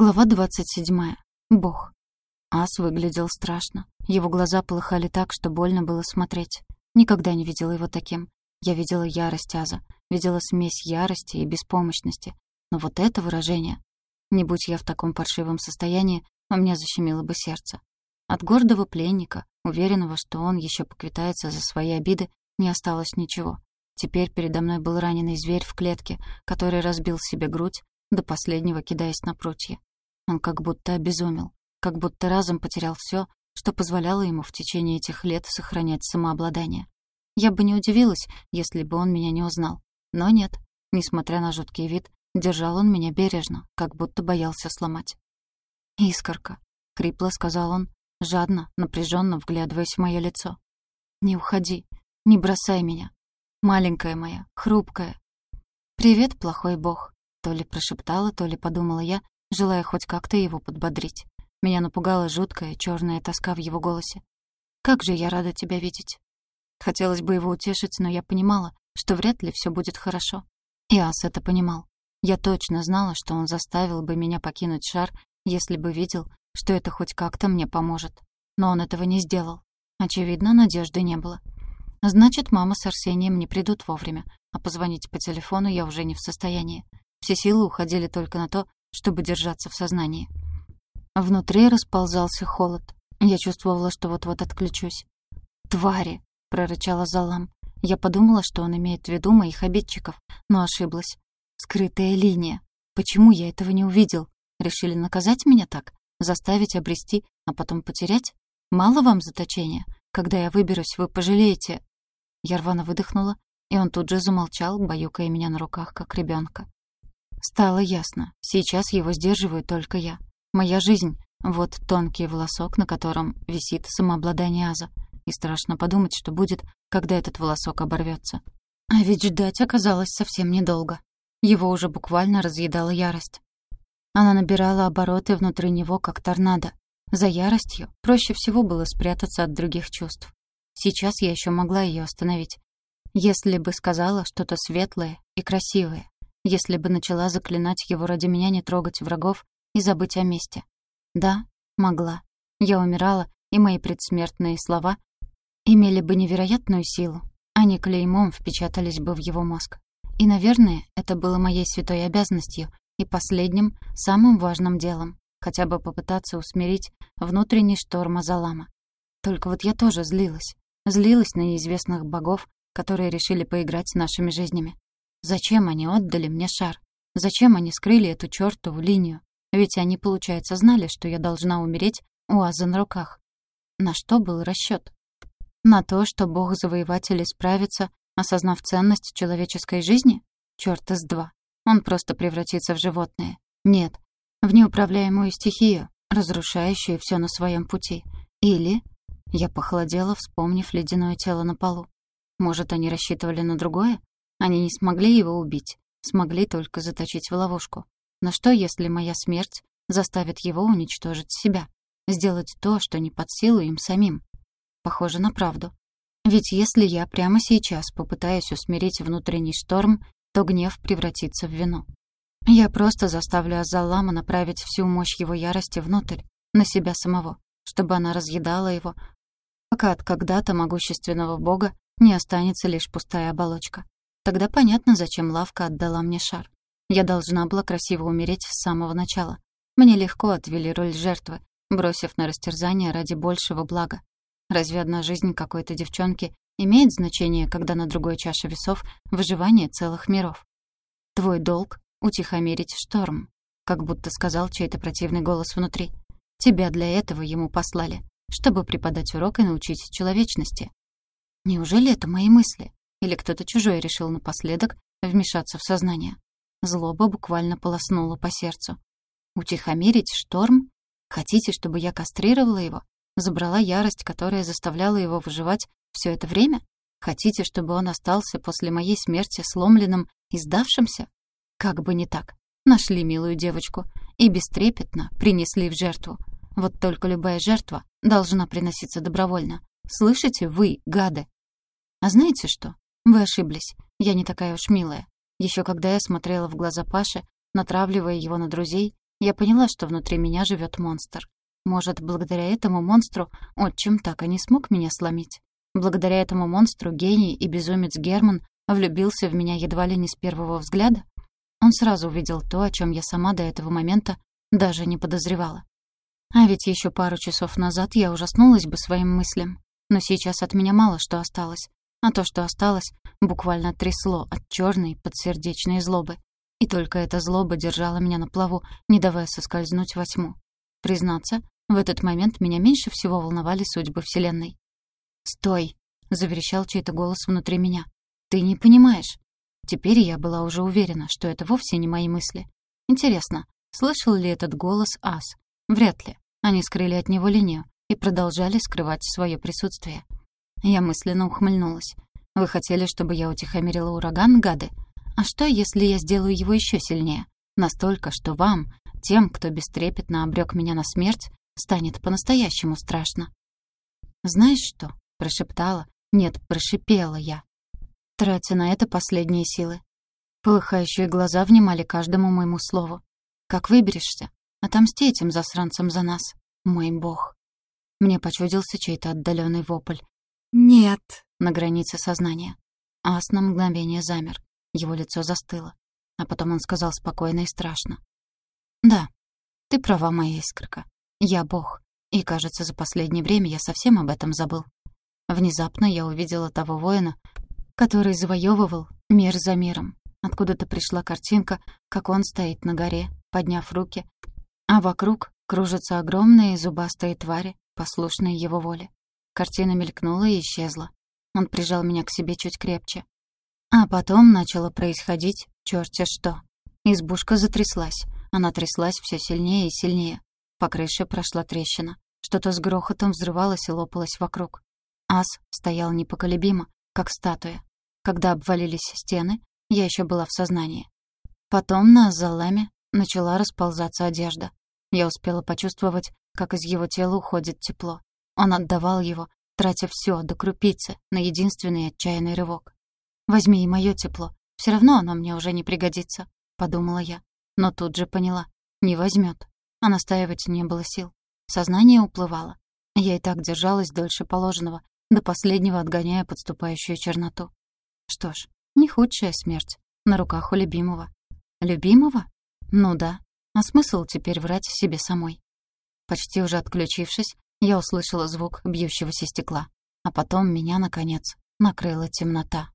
Глава 27. Бог. Ас выглядел страшно. Его глаза полыхали так, что больно было смотреть. Никогда не видела его таким. Я видела ярость Аза, видела смесь ярости и беспомощности. Но вот это выражение... Не будь я в таком паршивом состоянии, у меня защемило бы сердце. От гордого пленника, уверенного, что он еще поквитается за свои обиды, не осталось ничего. Теперь передо мной был раненый зверь в клетке, который разбил себе грудь, до последнего кидаясь на прутья. Он как будто обезумел, как будто разом потерял все, что позволяло ему в течение этих лет сохранять самообладание. Я бы не удивилась, если бы он меня не узнал. Но нет, несмотря на жуткий вид, держал он меня бережно, как будто боялся сломать. «Искорка», — хрипло сказал он, жадно, напряженно вглядываясь в мое лицо. «Не уходи, не бросай меня. Маленькая моя, хрупкая». «Привет, плохой бог», то ли прошептала, то ли подумала я, желая хоть как-то его подбодрить. Меня напугала жуткая черная тоска в его голосе. «Как же я рада тебя видеть!» Хотелось бы его утешить, но я понимала, что вряд ли все будет хорошо. И Ас это понимал. Я точно знала, что он заставил бы меня покинуть шар, если бы видел, что это хоть как-то мне поможет. Но он этого не сделал. Очевидно, надежды не было. Значит, мама с Арсением не придут вовремя, а позвонить по телефону я уже не в состоянии. Все силы уходили только на то, чтобы держаться в сознании. Внутри расползался холод. Я чувствовала, что вот-вот отключусь. «Твари!» — прорычала Залам. Я подумала, что он имеет в виду моих обидчиков, но ошиблась. «Скрытая линия. Почему я этого не увидел? Решили наказать меня так? Заставить обрести, а потом потерять? Мало вам заточения? Когда я выберусь, вы пожалеете...» Я рвано выдохнула, и он тут же замолчал, баюкая меня на руках, как ребенка. Стало ясно. Сейчас его сдерживаю только я. Моя жизнь — вот тонкий волосок, на котором висит самообладание Аза. И страшно подумать, что будет, когда этот волосок оборвется. А ведь ждать оказалось совсем недолго. Его уже буквально разъедала ярость. Она набирала обороты внутри него, как торнадо. За яростью проще всего было спрятаться от других чувств. Сейчас я еще могла ее остановить. Если бы сказала что-то светлое и красивое, если бы начала заклинать его ради меня не трогать врагов и забыть о месте. Да, могла. Я умирала, и мои предсмертные слова имели бы невероятную силу. Они клеймом впечатались бы в его мозг. И, наверное, это было моей святой обязанностью и последним, самым важным делом, хотя бы попытаться усмирить внутренний шторм Азалама. Только вот я тоже злилась. Злилась на неизвестных богов, которые решили поиграть с нашими жизнями. Зачем они отдали мне шар? Зачем они скрыли эту чёртову линию? Ведь они, получается, знали, что я должна умереть у Аза на руках. На что был расчёт? На то, что бог-завоеватель справится, осознав ценность человеческой жизни? Чёрт из два. Он просто превратится в животное. Нет, в неуправляемую стихию, разрушающую всё на своём пути. Или... Я похолодела, вспомнив ледяное тело на полу. Может, они рассчитывали на другое? Они не смогли его убить, смогли только заточить в ловушку. Но что, если моя смерть заставит его уничтожить себя? Сделать то, что не под силу им самим? Похоже на правду. Ведь если я прямо сейчас попытаюсь усмирить внутренний шторм, то гнев превратится в вину. Я просто заставлю Азаллама направить всю мощь его ярости внутрь, на себя самого, чтобы она разъедала его, пока от когда-то могущественного бога не останется лишь пустая оболочка. Тогда понятно, зачем Лавка отдала мне шар. Я должна была красиво умереть с самого начала. Мне легко отвели роль жертвы, бросив на растерзание ради большего блага. Разве одна жизнь какой-то девчонки имеет значение, когда на другой чаше весов выживание целых миров? Твой долг — утихомирить шторм, как будто сказал чей-то противный голос внутри. Тебя для этого ему послали, чтобы преподать урок и научить человечности. Неужели это мои мысли? Или кто-то чужой решил напоследок вмешаться в сознание. Злоба буквально полоснула по сердцу. Утихомирить шторм? Хотите, чтобы я кастрировала его? Забрала ярость, которая заставляла его выживать все это время? Хотите, чтобы он остался после моей смерти сломленным и сдавшимся? Как бы не так. Нашли милую девочку и бестрепетно принесли в жертву. Вот только любая жертва должна приноситься добровольно. Слышите вы, гады? А знаете что? Вы ошиблись. Я не такая уж милая. Еще когда я смотрела в глаза Паше, натравливая его на друзей, Я поняла, что внутри меня живет монстр. Может, благодаря этому монстру отчим так и не смог меня сломить. Благодаря этому монстру гений и безумец Герман влюбился в меня едва ли не с первого взгляда. Он сразу увидел то, о чем я сама до этого момента даже не подозревала. А ведь еще пару часов назад я ужаснулась бы своим мыслям. Но сейчас от меня мало что осталось. А то, что осталось, буквально трясло от черной подсердечной злобы. И только эта злоба держала меня на плаву, не давая соскользнуть во тьму. Признаться, в этот момент меня меньше всего волновали судьбы Вселенной. «Стой!» — заверещал чей-то голос внутри меня. «Ты не понимаешь». Теперь я была уже уверена, что это вовсе не мои мысли. Интересно, слышал ли этот голос Ас? Вряд ли. Они скрыли от него линию и продолжали скрывать свое присутствие. Я мысленно ухмыльнулась. «Вы хотели, чтобы я утихомирила ураган, гады? А что, если я сделаю его еще сильнее? Настолько, что вам, тем, кто бестрепетно обрек меня на смерть, станет по-настоящему страшно». «Знаешь что?» — прошептала. «Нет, прошипела я, тратя на это последние силы. Полыхающие глаза внимали каждому моему слову. «Как выберешься? Отомсти этим засранцам за нас, мой бог». Мне почудился чей-то отдаленный вопль. «Нет!» — на границе сознания. Ас на мгновение замер. Его лицо застыло. А потом он сказал спокойно и страшно. «Да, ты права, моя искорка. Я бог. И, кажется, за последнее время я совсем об этом забыл. Внезапно я увидела того воина, который завоевывал мир за миром. Откуда-то пришла картинка, как он стоит на горе, подняв руки, а вокруг кружатся огромные зубастые твари, послушные его воле. Картина мелькнула и исчезла. Он прижал меня к себе чуть крепче. А потом начало происходить чёрти что. Избушка затряслась. Она тряслась все сильнее и сильнее. По крыше прошла трещина. Что-то с грохотом взрывалось и лопалось вокруг. Ас стоял непоколебимо, как статуя. Когда обвалились стены, я еще была в сознании. Потом на Азаламе начала расползаться одежда. Я успела почувствовать, как из его тела уходит тепло. Он отдавал его, тратя все до крупицы, на единственный отчаянный рывок. «Возьми и мое тепло. Все равно оно мне уже не пригодится», — подумала я. Но тут же поняла. Не возьмет. А настаивать не было сил. Сознание уплывало. Я и так держалась дольше положенного, до последнего отгоняя подступающую черноту. Что ж, не худшая смерть. На руках у любимого. Любимого? Ну да. А смысл теперь врать себе самой? Почти уже отключившись, я услышала звук бьющегося стекла. А потом меня, наконец, накрыла темнота.